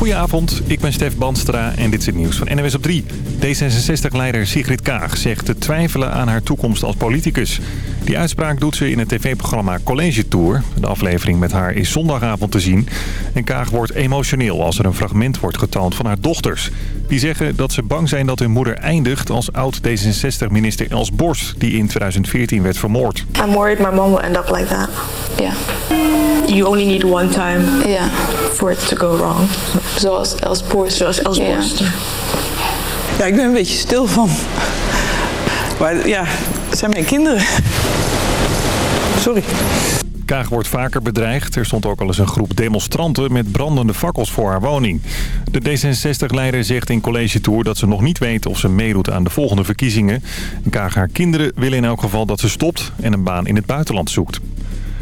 Goedenavond, ik ben Stef Banstra en dit is het nieuws van NWS op 3. D66-leider Sigrid Kaag zegt te twijfelen aan haar toekomst als politicus. Die uitspraak doet ze in het tv-programma College Tour. De aflevering met haar is zondagavond te zien. En Kaag wordt emotioneel als er een fragment wordt getoond van haar dochters. Die zeggen dat ze bang zijn dat hun moeder eindigt als oud-D66-minister Els Borst... die in 2014 werd vermoord. I'm worried my mom will end up like that. Ja. You only need one time Ja. for it to go wrong. Zoals Els Borst. Zoals Els Ja. Ja, ik ben een beetje stil van. Maar ja, het zijn mijn kinderen. Sorry. Kaag wordt vaker bedreigd. Er stond ook al eens een groep demonstranten met brandende fakkels voor haar woning. De D66-leider zegt in College Tour dat ze nog niet weet of ze meedoet aan de volgende verkiezingen. Kaag haar kinderen willen in elk geval dat ze stopt en een baan in het buitenland zoekt.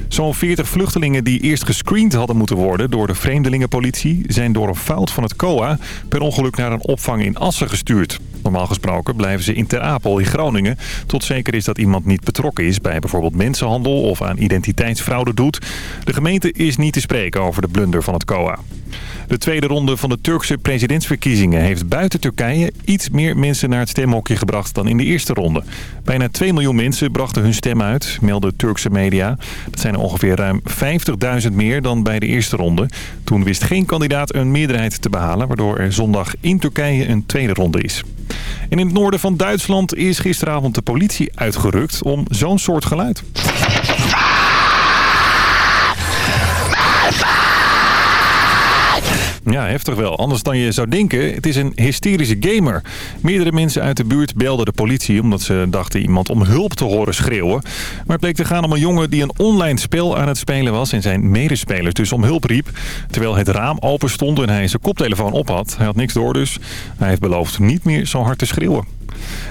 Zo'n 40 vluchtelingen die eerst gescreend hadden moeten worden door de vreemdelingenpolitie... zijn door een fout van het COA per ongeluk naar een opvang in Assen gestuurd. Normaal gesproken blijven ze in Ter Apel in Groningen... tot zeker is dat iemand niet betrokken is bij bijvoorbeeld mensenhandel... of aan identiteitsfraude doet. De gemeente is niet te spreken over de blunder van het COA. De tweede ronde van de Turkse presidentsverkiezingen heeft buiten Turkije iets meer mensen naar het stemhokje gebracht dan in de eerste ronde. Bijna 2 miljoen mensen brachten hun stem uit, melden Turkse media. Dat zijn er ongeveer ruim 50.000 meer dan bij de eerste ronde. Toen wist geen kandidaat een meerderheid te behalen, waardoor er zondag in Turkije een tweede ronde is. In het noorden van Duitsland is gisteravond de politie uitgerukt om zo'n soort geluid. Ja, heftig wel. Anders dan je zou denken. Het is een hysterische gamer. Meerdere mensen uit de buurt belden de politie... omdat ze dachten iemand om hulp te horen schreeuwen. Maar het bleek te gaan om een jongen die een online spel aan het spelen was... en zijn medespelers dus om hulp riep. Terwijl het raam open stond en hij zijn koptelefoon op had. Hij had niks door dus. Hij heeft beloofd niet meer zo hard te schreeuwen.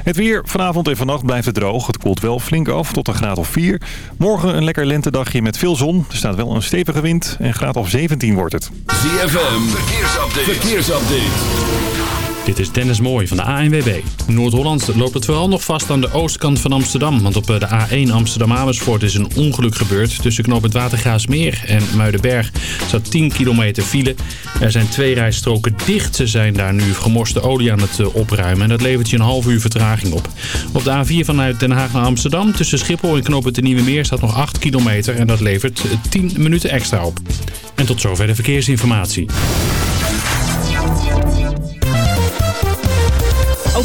Het weer. Vanavond en vannacht blijft het droog. Het koelt wel flink af tot een graad of 4. Morgen een lekker lentedagje met veel zon. Er staat wel een stevige wind en graad of 17 wordt het. ZFM, verkeersupdate. verkeersupdate. Dit is Dennis Mooij van de ANWB. Noord-Holland loopt het vooral nog vast aan de oostkant van Amsterdam. Want op eh, de A1 Amsterdam-Amersfoort is een ongeluk gebeurd. Tussen knooppunt Watergraafsmeer en Muidenberg staat 10 kilometer file. Er zijn twee rijstroken dicht. Ze zijn daar nu gemorste olie aan het eh, opruimen. En dat levert je een half uur vertraging op. Op de A4 vanuit Den Haag naar Amsterdam tussen Schiphol en knooppunt de Nieuwe Meer staat nog 8 kilometer. En dat levert eh, 10 minuten extra op. En tot zover de verkeersinformatie.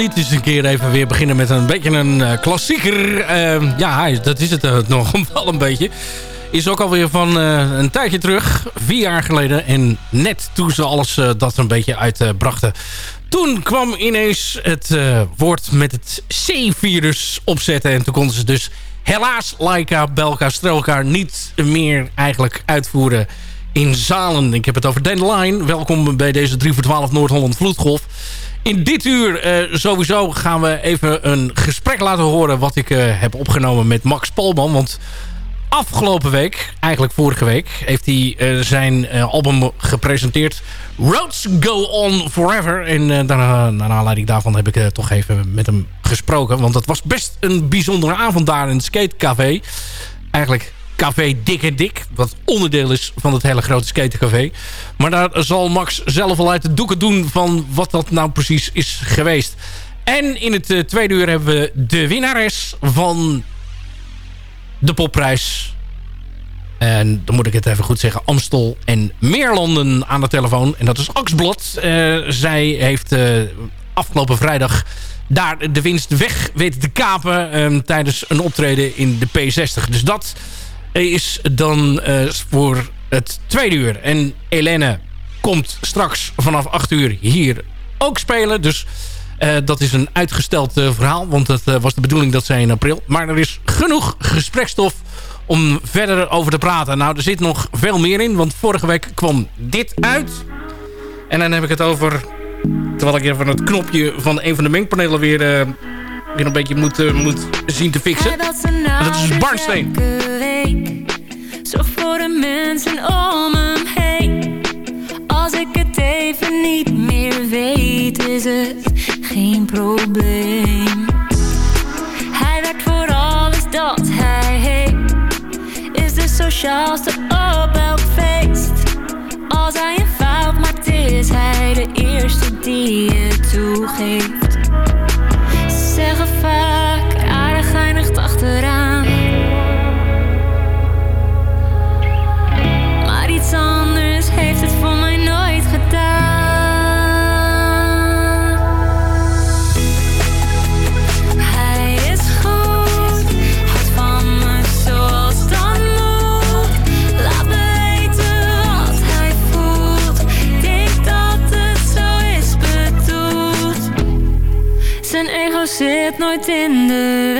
Niet eens een keer even weer beginnen met een beetje een uh, klassieker. Uh, ja, dat is het uh, nog wel een beetje. Is ook alweer van een tijdje terug. Vier jaar geleden. En net toen ze alles dat een beetje uitbrachten. toen kwam ineens het woord met het C-virus opzetten. En toen konden ze dus helaas Laika, Belka, Strelka niet meer eigenlijk uitvoeren in Zalen. Ik heb het over Dandelion. Welkom bij deze 3 voor 12 Noord-Holland Vloedgolf. In dit uur uh, sowieso gaan we even een gesprek laten horen... wat ik uh, heb opgenomen met Max Polman. Want afgelopen week, eigenlijk vorige week... heeft hij uh, zijn album gepresenteerd. Roads Go On Forever. En daarna, naar aanleiding daarvan heb ik toch even met hem gesproken. Want het was best een bijzondere avond daar in het skatecafé. Eigenlijk Café Dik en Dik. Wat onderdeel is van het hele grote skatercafé. Maar daar zal Max zelf al uit de doeken doen van wat dat nou precies is geweest. En in het uh, tweede uur hebben we de winnares van de popprijs. En dan moet ik het even goed zeggen. Amstel en Meerlanden aan de telefoon. En dat is Axblad. Uh, zij heeft uh, afgelopen vrijdag daar de winst weg weten te kapen... Um, tijdens een optreden in de P60. Dus dat is dan uh, voor het tweede uur. En Helene komt straks vanaf 8 uur hier ook spelen. Dus uh, dat is een uitgesteld uh, verhaal. Want het was de bedoeling dat zij in april. Maar er is genoeg gesprekstof om verder over te praten. Nou, er zit nog veel meer in. Want vorige week kwam dit uit. En dan heb ik het over... Terwijl ik even het knopje van een van de mengpanelen weer, weer een beetje moet, moet zien te fixen. En dat is Barnsteen. Voor de mensen om hem heen. Als ik het even niet meer weet, is het geen probleem. Hij werkt voor alles dat hij heeft. Is de sociaalste op elk feest. Als hij een fout maakt, is hij de eerste die het toegeeft. Nooit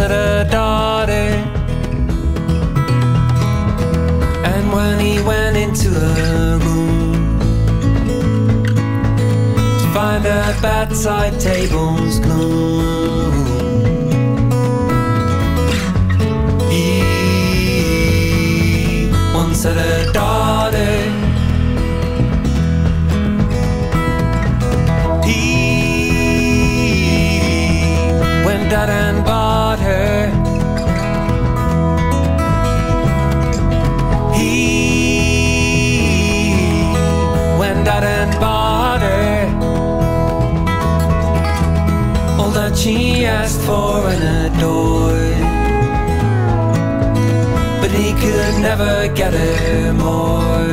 Daughter. And when he went into her room to find her bedside table's gloom, he once had a daughter. He went out and for and adored. But he could never get her more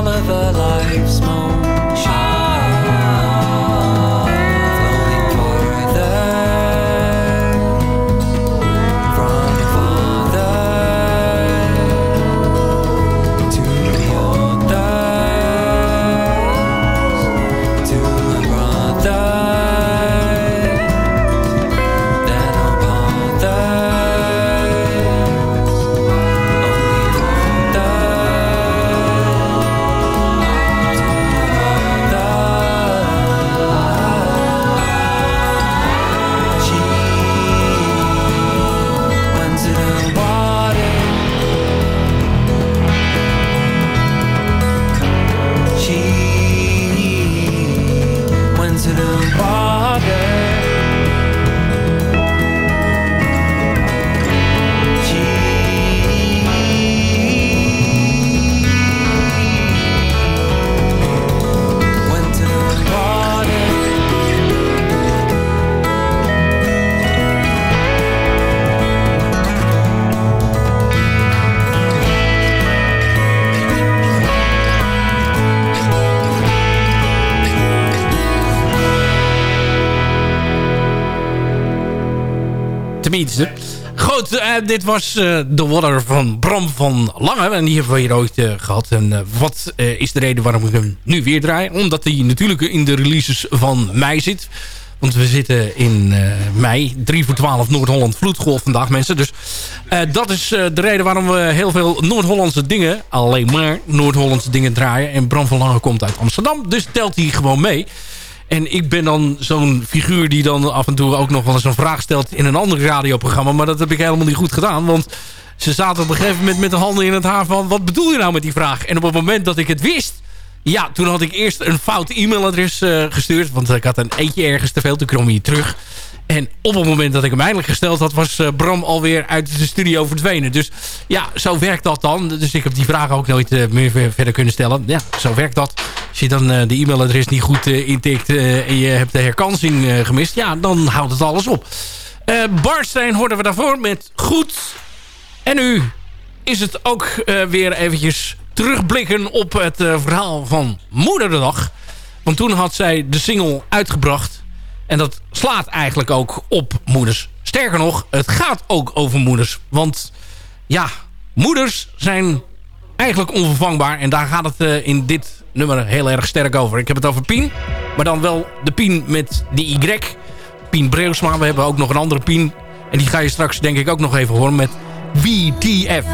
all of our lives, Mom. Goed, eh, dit was eh The Water van Bram van Lange. En die hebben we hier ooit eh, gehad. En wat is de reden waarom ik hem nu weer draai? Omdat hij natuurlijk in de releases van mei zit. Want we zitten in mei. 3 voor 12 Noord-Holland Vloedgolf vandaag, mensen. Dus dat is de reden waarom we heel veel Noord-Hollandse dingen... alleen maar Noord-Hollandse dingen draaien. En Bram van Lange komt uit Amsterdam. Dus telt hij gewoon mee. En ik ben dan zo'n figuur die dan af en toe ook nog wel eens een vraag stelt in een ander radioprogramma. Maar dat heb ik helemaal niet goed gedaan. Want ze zaten op een gegeven moment met de handen in het haar van... wat bedoel je nou met die vraag? En op het moment dat ik het wist... Ja, toen had ik eerst een fout e-mailadres eh, gestuurd. Want ik had een eentje ergens te veel. Toen kwam hij terug. En op het moment dat ik hem eindelijk gesteld had... was eh, Bram alweer uit de studio verdwenen. Dus ja, zo werkt dat dan. Dus ik heb die vraag ook nooit eh, meer ver- verder kunnen stellen. Ja, zo werkt dat. Als je dan eh, de e-mailadres niet goed intikt... en je hebt de herkansing gemist... ja, dan houdt het alles op. Eh Barstein hoorden we daarvoor met Goed. En nu is het ook weer eventjes terugblikken op het verhaal van Moederdag. Want toen had zij de single uitgebracht. En dat slaat eigenlijk ook op moeders. Sterker nog, het gaat ook over moeders. Want ja, moeders zijn eigenlijk onvervangbaar. En daar gaat het eh, in dit nummer heel erg sterk over. Ik heb het over Pien. Maar dan wel de Pien met de Y. Pien Breusma. We hebben ook nog een andere Pien. En die ga je straks denk ik ook nog even horen met WTF.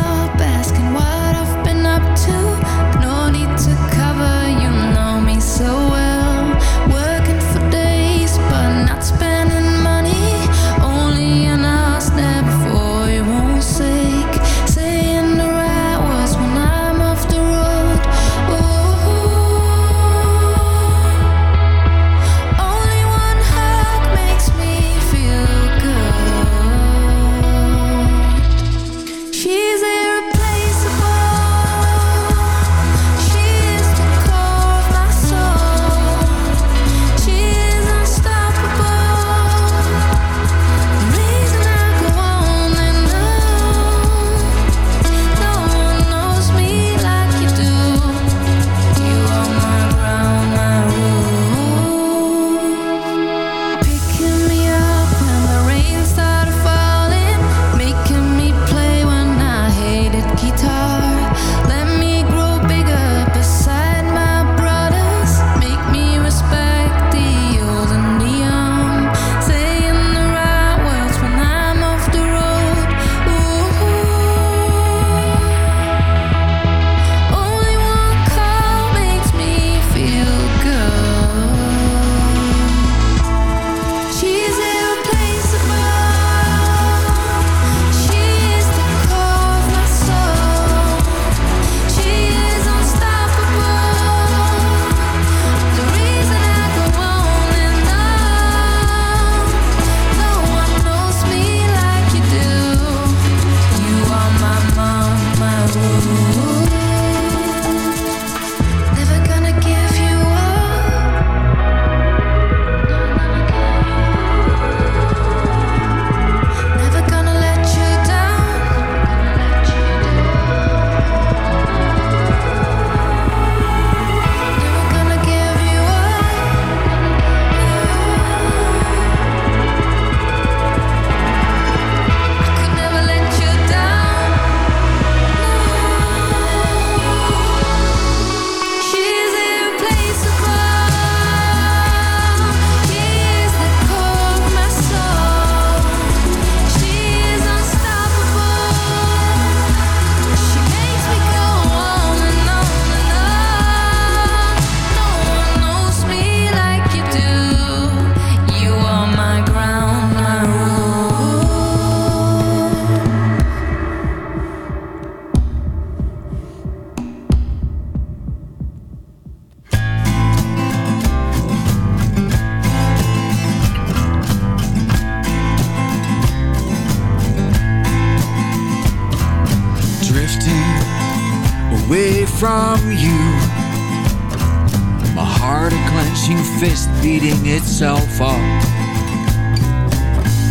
Beating itself up.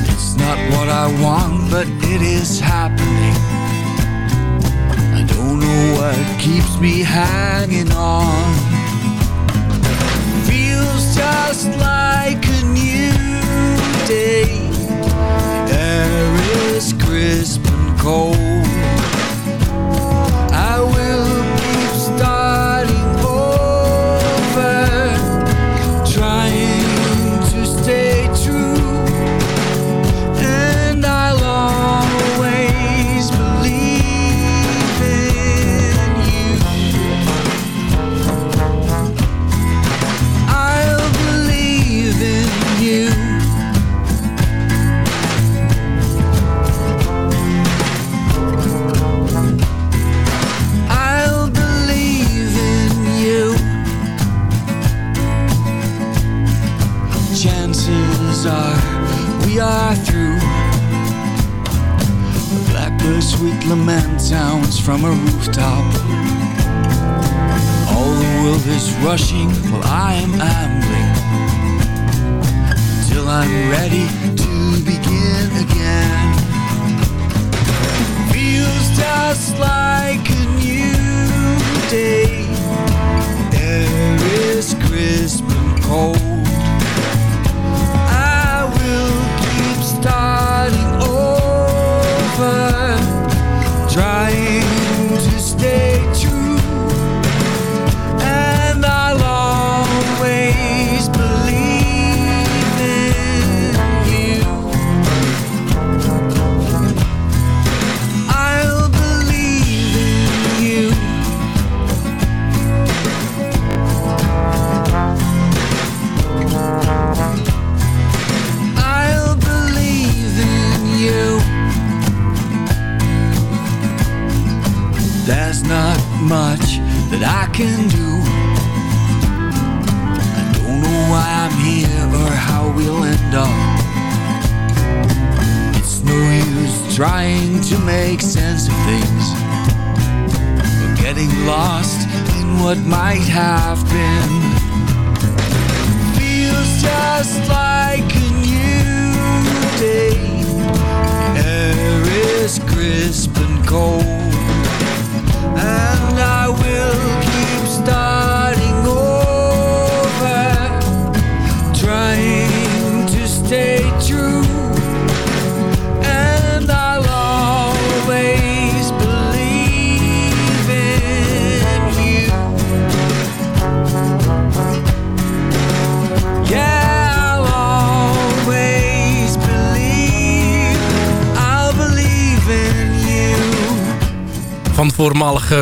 It's not what I want, but it is happening. I don't know what keeps me hanging on. Feels just like a new day. The air is crisp and cold. Sounds from a rooftop. All the world is rushing while I am ambling. Till I'm ready to begin again feels just like a new day.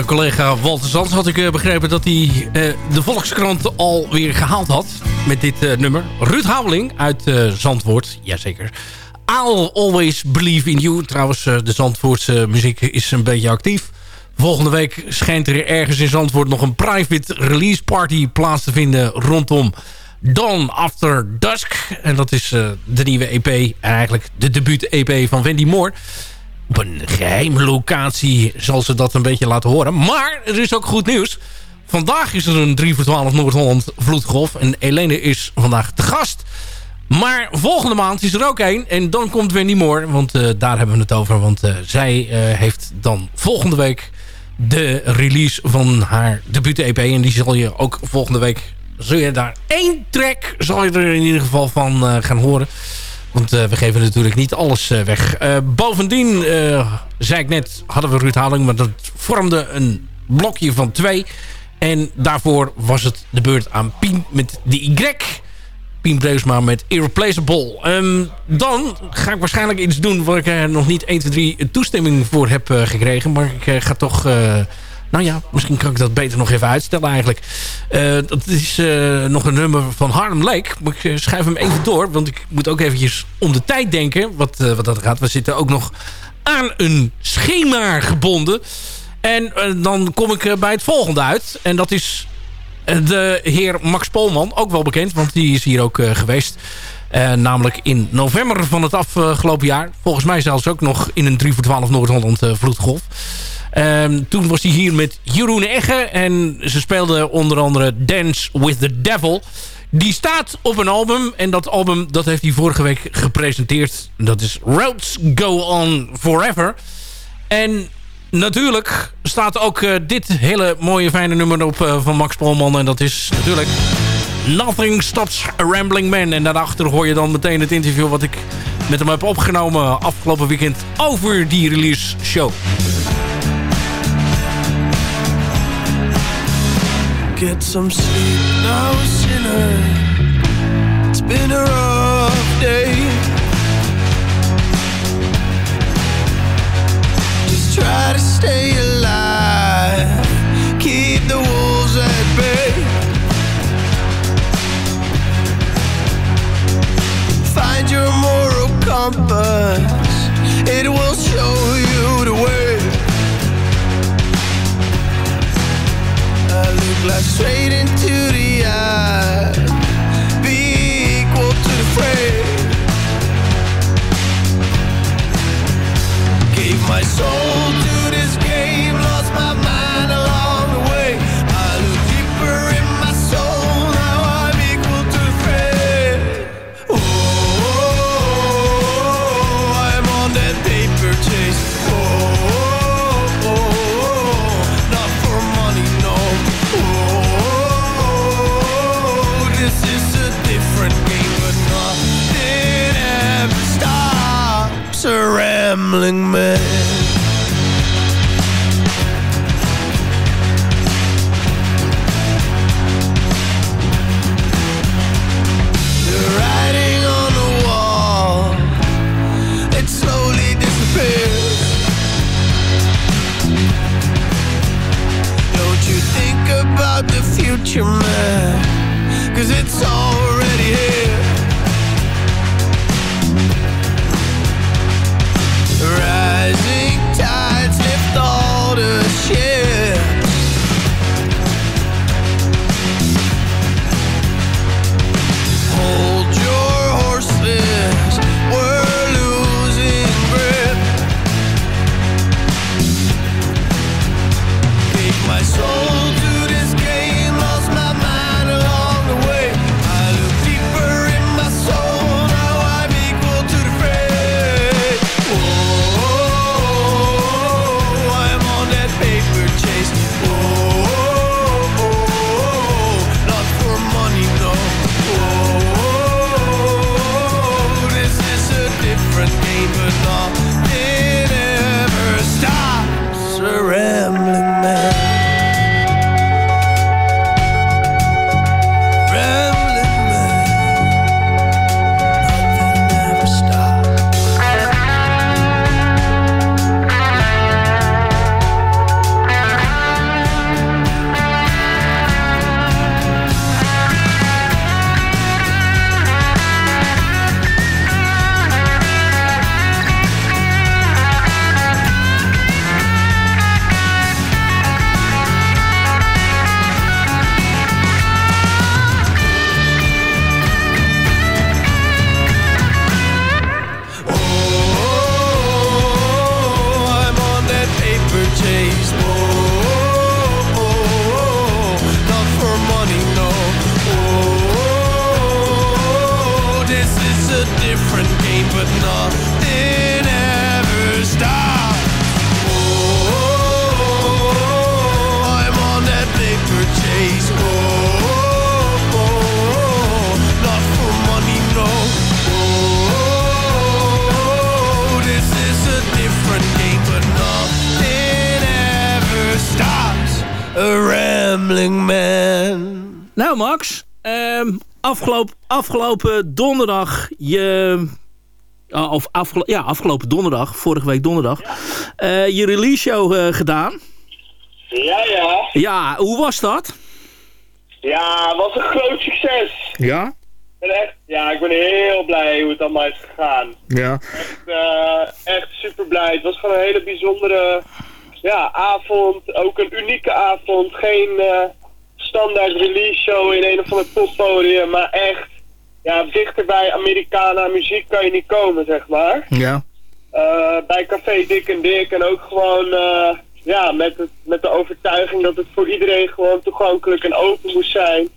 Collega Walter Zands had ik eh, begrepen dat hij eh, de Volkskrant alweer gehaald had met dit eh, nummer. Ruud Houweling uit eh, Zandvoort, jazeker. I'll always believe in you. Trouwens, de Zandvoortse muziek is een beetje actief. Volgende week schijnt er ergens in Zandvoort nog een private release party plaats te vinden rondom Dawn After Dusk. En dat is de nieuwe EP en eigenlijk de debuut-EP van Wendy Moore. Op een geheime locatie zal ze dat een beetje laten horen. Maar er is ook goed nieuws. Vandaag is er een 3 voor 12 Noord-Holland vloedgolf. En Helene is vandaag te gast. Maar volgende maand is er ook één. En dan komt Wendy Moore. Want eh, daar hebben we het over. Want eh, zij eh, heeft dan volgende week de release van haar debuut-EP. En die zal je ook volgende week... Zul je daar één track zal je er in ieder geval van gaan horen. Want eh, we geven natuurlijk niet alles eh, weg. Eh, bovendien, zei ik net, hadden we Ruud Haling. Maar dat vormde een blokje van twee. En daarvoor was het de beurt aan Pien met de Y. Pien Breusma met Irreplaceable. Ehm, dan ga ik waarschijnlijk iets doen... waar ik nog niet 1, 2, 3 toestemming voor heb gekregen. Maar ik ga toch... nou ja, misschien kan ik dat beter nog even uitstellen eigenlijk. Eh, dat is eh, nog een nummer van Harlem Lake. Ik eh, schrijf hem even door. Want ik moet ook eventjes om de tijd denken. Wat, wat dat gaat. We zitten ook nog aan een schema gebonden. En dan kom ik bij het volgende uit. En dat is de heer Max Polman. Ook wel bekend, want die is hier ook geweest. Namelijk in november van het afgelopen jaar. Volgens mij zelfs ook nog in een 3 voor 12 Noord-Holland eh, vloedgolf. Ehm, toen was hij hier met Jeroen Egge. En ze speelden onder andere Dance with the Devil. Die staat op een album. En dat album dat heeft hij vorige week gepresenteerd. Dat is Roads Go On Forever. En natuurlijk staat ook eh, dit hele mooie fijne nummer op eh, van Max Polman. En dat is natuurlijk Nothing Stops a Rambling Man. En daarachter hoor je dan meteen het interview wat ik met hem heb opgenomen afgelopen weekend over die release show. Get some sleep now, sinner. It's been a rough day. Just try to stay alive. Keep the wolves at bay. Find your moral compass. It will show you the way. Look straight into the eye. Be equal to the fray. Gave my soul rambling Nou Max, ehm, afgelopen, afgelopen donderdag je... oh, Of afgelo ja, afgelopen donderdag, vorige week donderdag, eh, je release show eh, gedaan. Ja, ja. Ja, hoe was dat? Ja, wat een groot succes. Ja? Echt, ja, ik ben heel blij hoe het allemaal is gegaan. Ja. Echt, eh, echt super blij. Het was gewoon een hele bijzondere ja, avond. Ook een unieke avond. Geen eh, standaard release show in een of ander poppodium. Maar echt, ja, dichter bij Americana muziek kan je niet komen, zeg maar. Ja. Eh, bij Café Dik en Dik. En ook gewoon, eh, ja, met, het, met de overtuiging dat het voor iedereen gewoon toegankelijk en open moest zijn.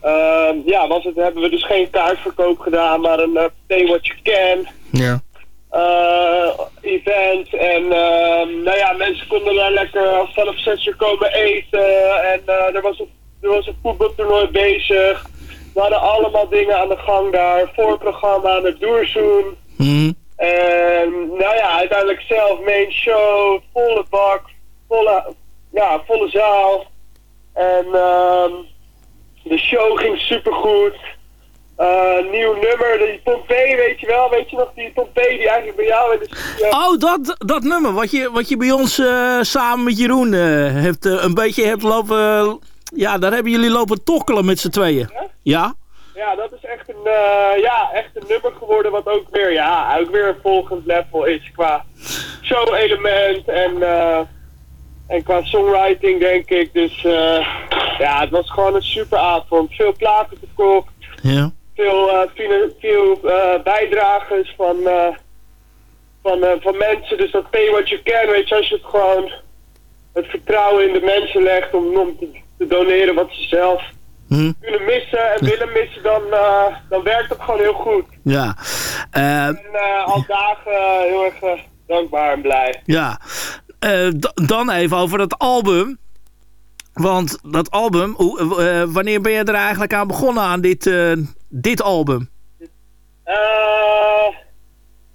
Ehm, ja, was het, hebben we dus geen kaartverkoop gedaan, maar een eh, pay what you can Ja. eh, event. En nou ja, mensen konden daar lekker vanaf 6 uur komen eten. En eh, er, was een, er was een voetbaltoernooi bezig. We hadden allemaal dingen aan de gang daar. Voorprogramma met Doerzoen. Mhm. En nou ja, uiteindelijk zelf main show, volle bak, volle, ja, volle zaal. En ehm, de show ging supergoed. Eh nieuw nummer, die Pompey, weet je wel, weet je nog, die Pompey die eigenlijk bij jou in de studio... Oh, dat, dat nummer wat je, wat je bij ons eh, samen met Jeroen eh, hebt, een beetje hebt lopen... ja, daar hebben jullie lopen tokkelen met z'n tweeën. Ja? Ja, dat is echt een, eh, ja, echt een nummer geworden wat ook weer, ja, ook weer een volgend level is qua show-element en, eh, en qua songwriting, denk ik. Dus eh, ja, het was gewoon een super avond. Veel platen verkocht, Ja. veel, veel bijdragers van, van, van mensen. Dus dat pay what you can, weet je, als je het gewoon het vertrouwen in de mensen legt om, om te, te doneren wat ze zelf Hm. kunnen missen en willen missen, dan, eh, dan werkt het gewoon heel goed. Ja. Eh, En eh, al dagen eh, heel erg eh, dankbaar en blij. ja. Eh, dan even over dat album. Want dat album, eh, wanneer ben je er eigenlijk aan begonnen aan dit, eh, dit album? Eh,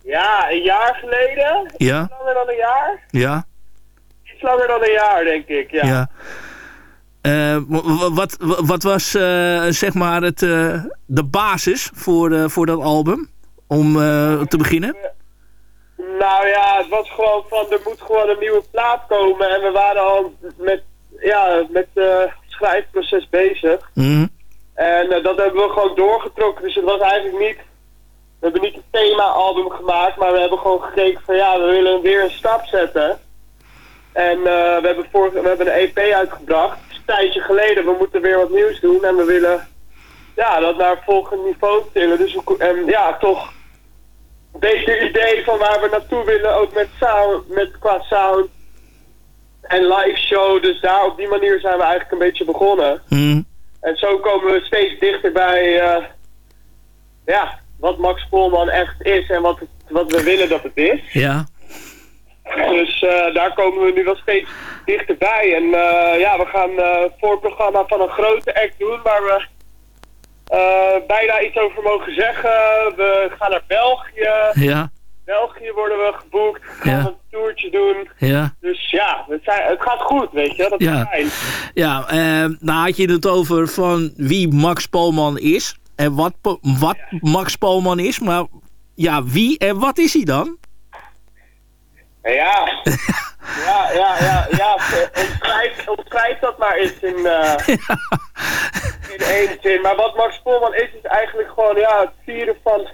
ja, een jaar geleden. Ja. Iets langer dan een jaar. Ja. Iets langer dan een jaar, denk ik. Ja. Ja. Eh, wat, wat was eh, zeg maar het, eh, de basis voor, voor dat album? Om te beginnen? Nou ja, het was gewoon van, er moet gewoon een nieuwe plaat komen. En we waren al met, ja, met het schrijfproces bezig. Mhm. En dat hebben we gewoon doorgetrokken. Dus het was eigenlijk niet... We hebben niet een thema-album gemaakt, maar we hebben gewoon gekeken van ja, we willen weer een stap zetten. En we, hebben vorige, we hebben een EP uitgebracht. Tijdje geleden, we moeten weer wat nieuws doen. En we willen ja, dat naar een volgend niveau tillen. Dus we, en ja, toch een beter idee van waar we naartoe willen. Ook met sound, met, qua sound en live show. Dus daar op die manier zijn we eigenlijk een beetje begonnen. Mhm. En zo komen we steeds dichter bij eh, ja, wat Max Polman echt is en wat, het- wat we willen dat het is. Ja. Dus eh, daar komen we nu wel steeds dichterbij. En eh, ja, we gaan eh voorprogramma van een grote act doen waar we bijna iets over mogen zeggen. We gaan naar België. Ja. België worden we geboekt. We gaan Ja. een toertje doen. Ja. Dus ja, het, zijn, het gaat goed, weet je. Dat is Ja. fijn. Ja, eh, nou had je het over van wie Max Polman is. En wat, wat Max Polman is. Maar ja, wie en wat is hij dan? Ja, ja, ja, ja, ja. Omschrijf, omschrijf dat maar eens in, eh, in één zin. Maar wat Max Polman is, is eigenlijk gewoon ja, het vieren van,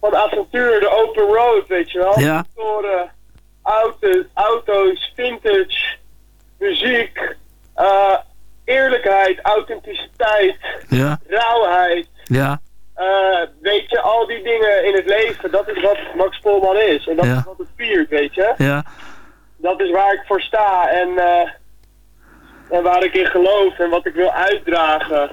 van avontuur, de open road, weet je wel. Ja. Motoren, auto's, auto's, vintage, muziek, eh, eerlijkheid, authenticiteit, Ja. rauwheid. Ja. Eh, weet je, al die dingen in het leven, dat is wat Max Polman is. En dat Ja. is wat het viert, weet je. Ja. Dat is waar ik voor sta en, eh, en waar ik in geloof en wat ik wil uitdragen.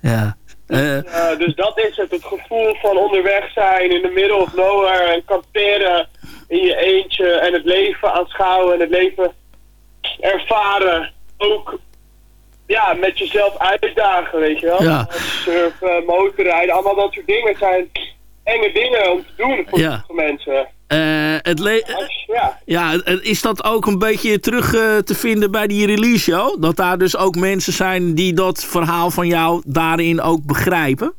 Ja. Eh, Eh, dus dat is het, het gevoel van onderweg zijn in the middle of nowhere en kamperen in je eentje en het leven aanschouwen en het leven ervaren. Ook ja, met jezelf uitdagen, weet je wel. Ja. Surfen, motorrijden, allemaal dat soort dingen zijn enge dingen om te doen voor Ja. mensen. eh, het Als- ja. ja, is dat ook een beetje terug eh, te vinden bij die release show? Dat daar dus ook mensen zijn die dat verhaal van jou daarin ook begrijpen?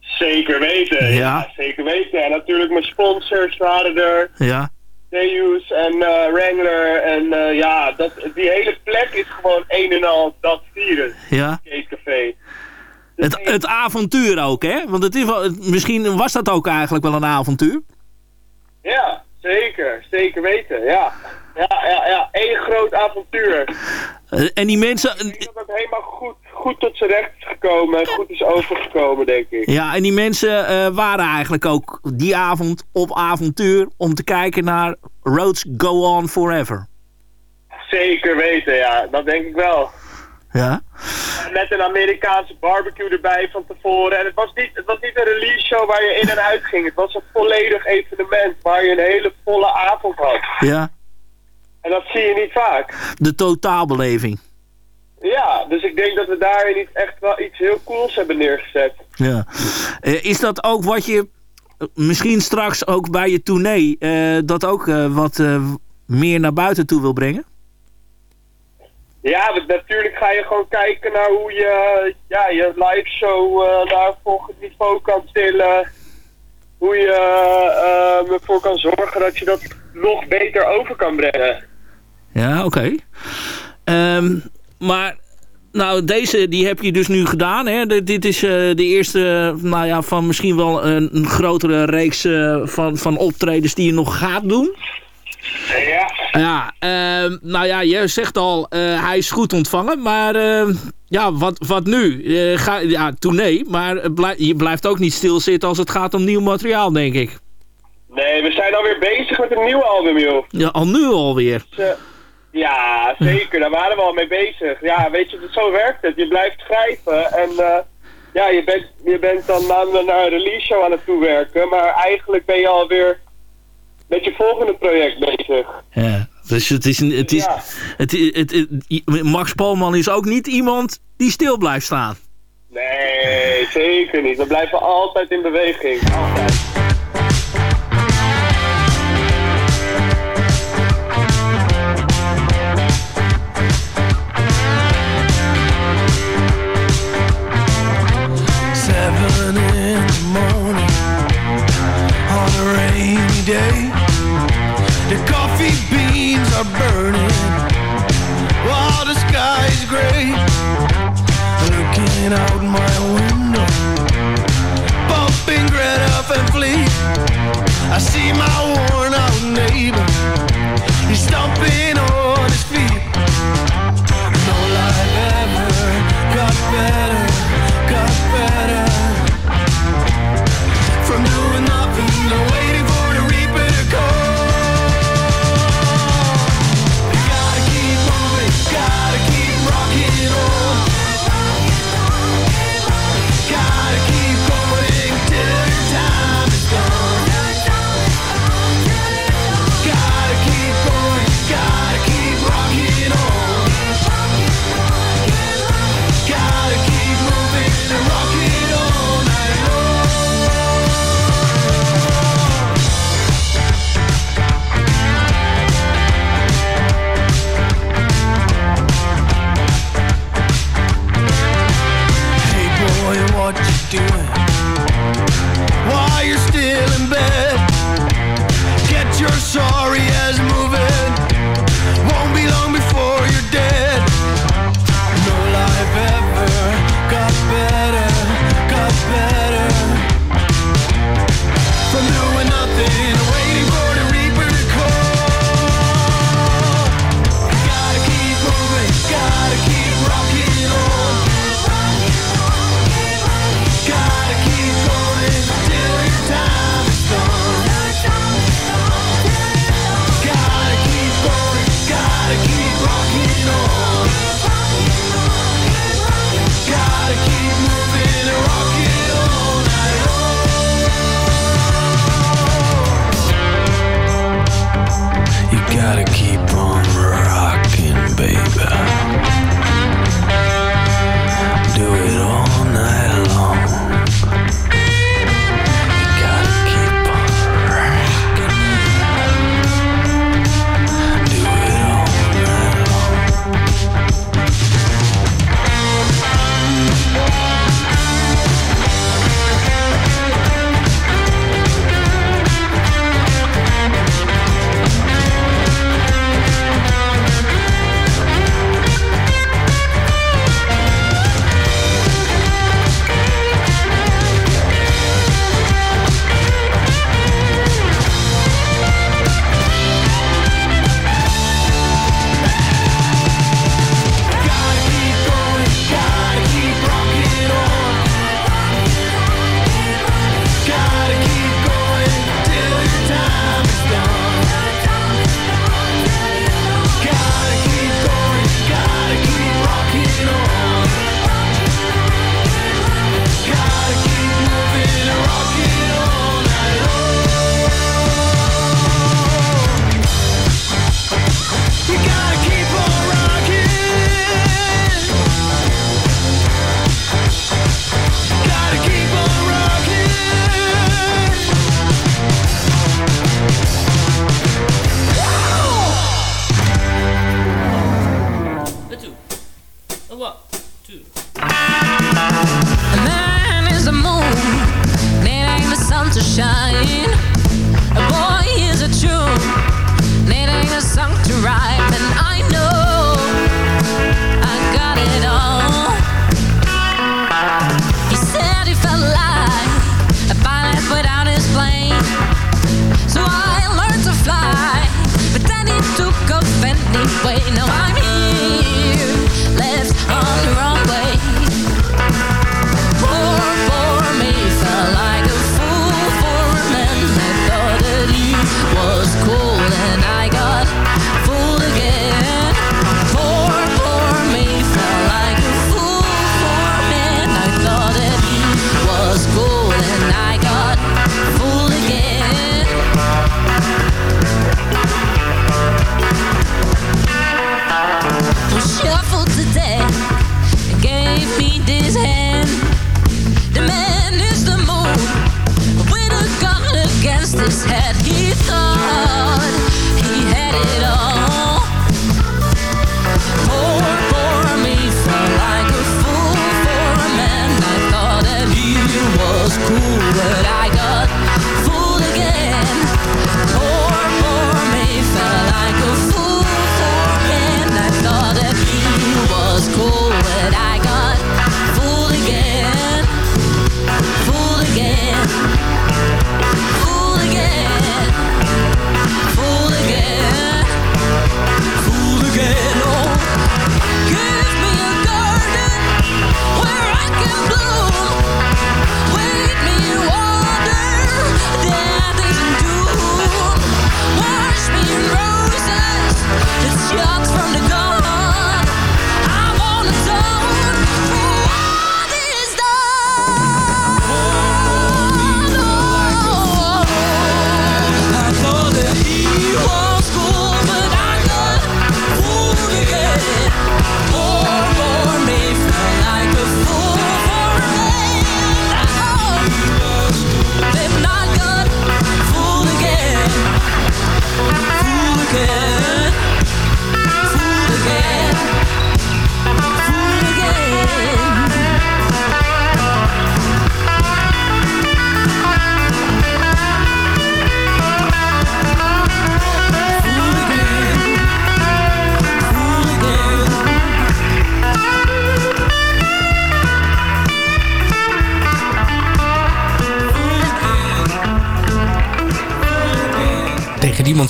Zeker weten, ja. Ja. zeker weten. En natuurlijk mijn sponsors waren er. Ja. Deus en eh, Wrangler. En eh, ja, dat, die hele plek is gewoon een en al dat vieren. Ja. Café. Het, het avontuur ook, hè? Want het is wel, misschien was dat ook eigenlijk wel een avontuur. Ja, zeker. Zeker weten, ja. Ja, ja, ja. Eén groot avontuur. En die mensen... Ik denk dat het helemaal goed, goed tot zijn recht is gekomen en goed is overgekomen, denk ik. Ja, en die mensen eh, waren eigenlijk ook die avond op avontuur om te kijken naar Roads Go On Forever. Zeker weten, ja. Dat denk ik wel. Ja? Met een Amerikaanse barbecue erbij van tevoren. En het was niet, het was niet een release show waar je in en uit ging. Het was een volledig evenement waar je een hele volle avond had. Ja. En dat zie je niet vaak. De totaalbeleving. Ja, dus ik denk dat we daarin iets, echt wel iets heel cools hebben neergezet. Ja. Eh, is dat ook wat je eh, misschien straks ook bij je tournee... eh, dat ook wat meer naar buiten toe wil brengen? Ja, natuurlijk ga je gewoon kijken naar hoe je ja, je live show naar volgend niveau kan tillen. Hoe je ervoor kan zorgen dat je dat nog beter over kan brengen. Ja, oké. Ehm, maar, nou, deze die heb je dus nu gedaan. Hè? De- dit is eh, de eerste, nou ja, van misschien wel een, een grotere reeks eh, van, van optredens die je nog gaat doen. Ja. Ja, ehm, nou ja, je zegt al, eh, hij is goed ontvangen. Maar ehm, ja, wat, wat nu? Ga, ja, tournee, maar je blijft ook niet stilzitten als het gaat om nieuw materiaal, denk ik. Nee, we zijn alweer bezig met een nieuw album, joh. Ja, al nu alweer. Eh, ja, zeker. Daar waren we al mee bezig. Ja, weet je, zo werkt het. Je blijft schrijven en eh, ja, je bent, je bent dan naar, naar een release show aan het toewerken. Maar eigenlijk ben je alweer met je volgende project bezig. Ja, dus het is, een- het is, Ja. het, het, het- het- Max Polman is ook niet iemand die stil blijft staan. Nee, zeker niet. We blijven altijd in beweging. Altijd. My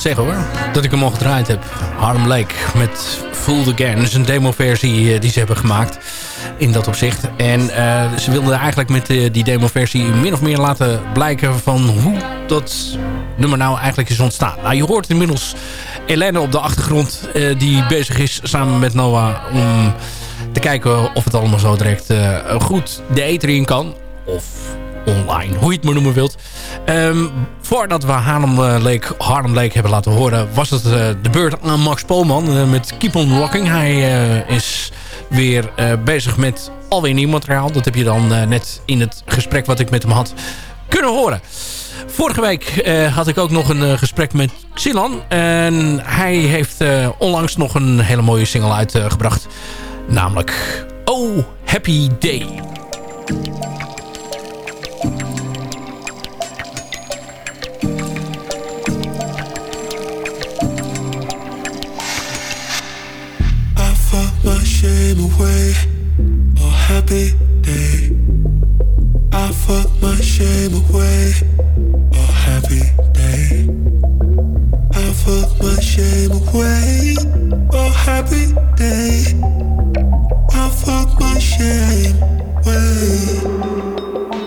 zeggen hoor. Dat ik hem al gedraaid heb. Harlem Lake met Fooled Again. Dat is een demoversie eh, die ze hebben gemaakt. In dat opzicht. En eh, ze wilden eigenlijk met eh, die demoversie min of meer laten blijken van hoe dat nummer nou eigenlijk is ontstaan. Nou, je hoort inmiddels Helene op de achtergrond die bezig is samen met Noah om te kijken of het allemaal zo direct goed de eter in kan. Of online, hoe je het maar noemen wilt. Ehm, voordat we Harlem eh, Lake, Harlem Lake hebben laten horen... was het eh, de beurt aan Max Polman eh, met Keep On Rocking. Hij is weer bezig met alweer nieuw materiaal. Dat heb je dan net in het gesprek wat ik met hem had kunnen horen. Vorige week had ik ook nog een gesprek met Xilan. En hij heeft onlangs nog een hele mooie single uitgebracht. namelijk Oh Happy Day. Away. Oh, happy day. I fought my shame away. Oh, happy day. I fought my shame away. Oh, happy day. I fought my shame away.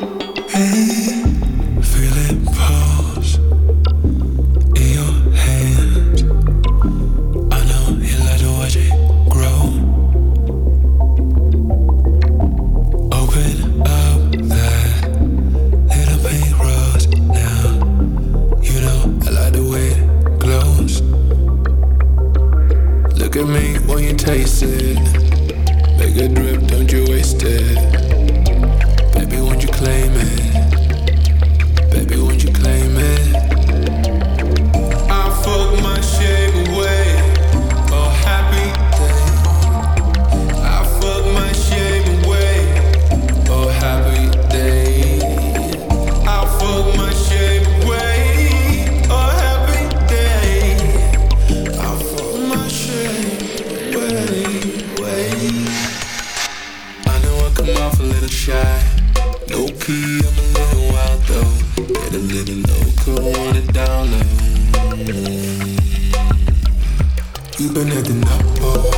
Taste it. Make it drip, don't you waste it. Baby, won't you claim it? You've been acting up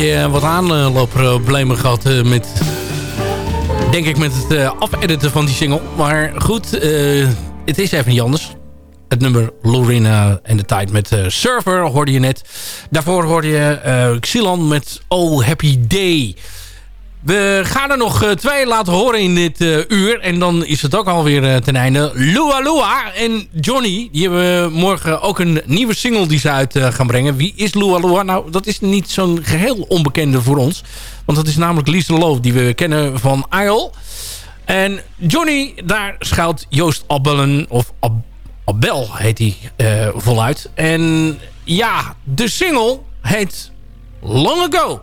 je eh, wat aanloopproblemen gehad eh, met... Denk ik met het eh, afediten van die single. Maar goed, het is even niet anders. Het nummer Lorena en de tijd met Server hoorde je net. Daarvoor hoorde je Xilan met Oh Happy Day... We gaan er nog eh, twee laten horen in dit eh, uur. En dan is het ook alweer eh, ten einde. Lua Lua en Johnny. Die hebben morgen ook een nieuwe single die ze uit gaan brengen. Wie is Lua Lua? Nou, dat is niet zo'n geheel onbekende voor ons. Want dat is namelijk Lisa Loof die we kennen van Isle. En Johnny, daar schuilt Joost Abellen, of Ab Abel heet hij voluit. En ja, de single heet Long Ago.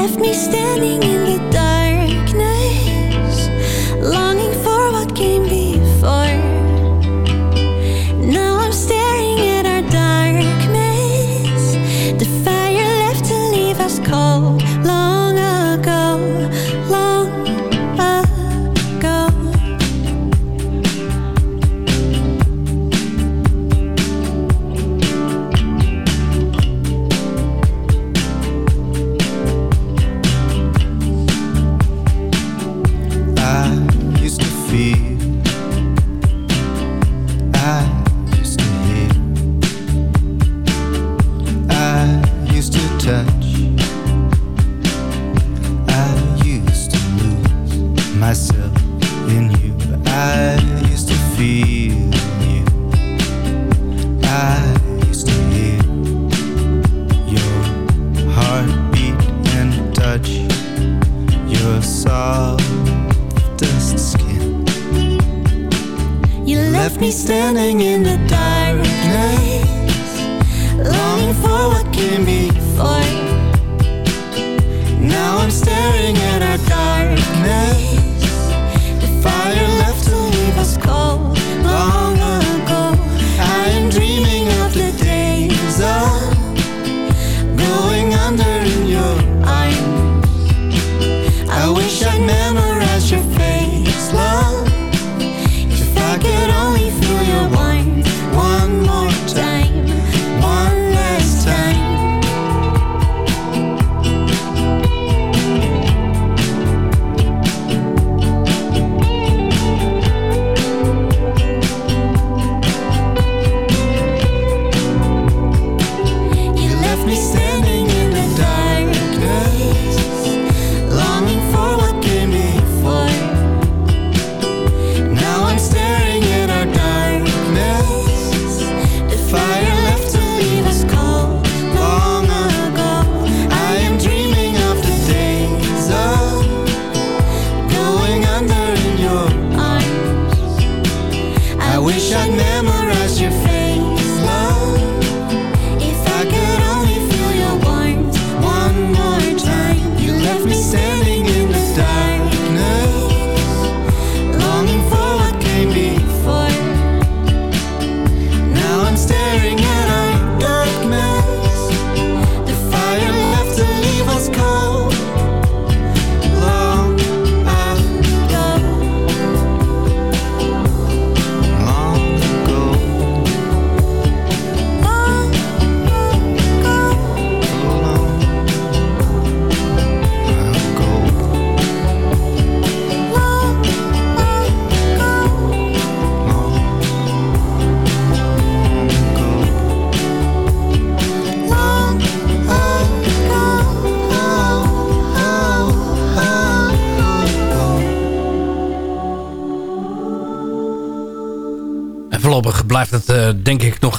left me standing in the dark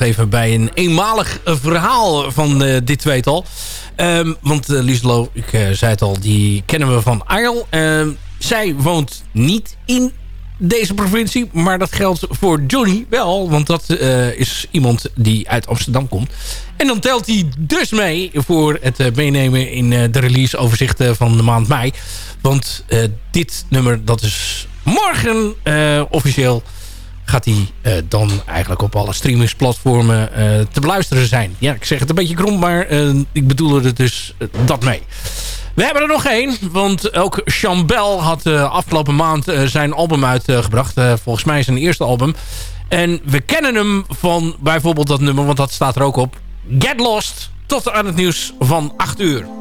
even bij een eenmalig verhaal van eh, dit tweetal. Ehm, want eh, uh, Lieslo, ik eh, zei het al, die kennen we van Arl. Ehm, zij woont niet in deze provincie, maar dat geldt voor Johnny wel. Want dat is iemand die uit Amsterdam komt. En dan telt hij dus mee voor het meenemen in de releaseoverzichten van de maand mei. Want dit nummer, dat is morgen officieel gaat hij eh, dan eigenlijk op alle streamingsplatformen eh, te beluisteren zijn. Ja, ik zeg het een beetje krom, maar eh, ik bedoel er dus dat mee. We hebben er nog één, want ook Chambel had afgelopen maand zijn album uitgebracht. Volgens mij zijn eerste album. En we kennen hem van bijvoorbeeld dat nummer, want dat staat er ook op. Get Lost, tot aan het nieuws van 8 uur.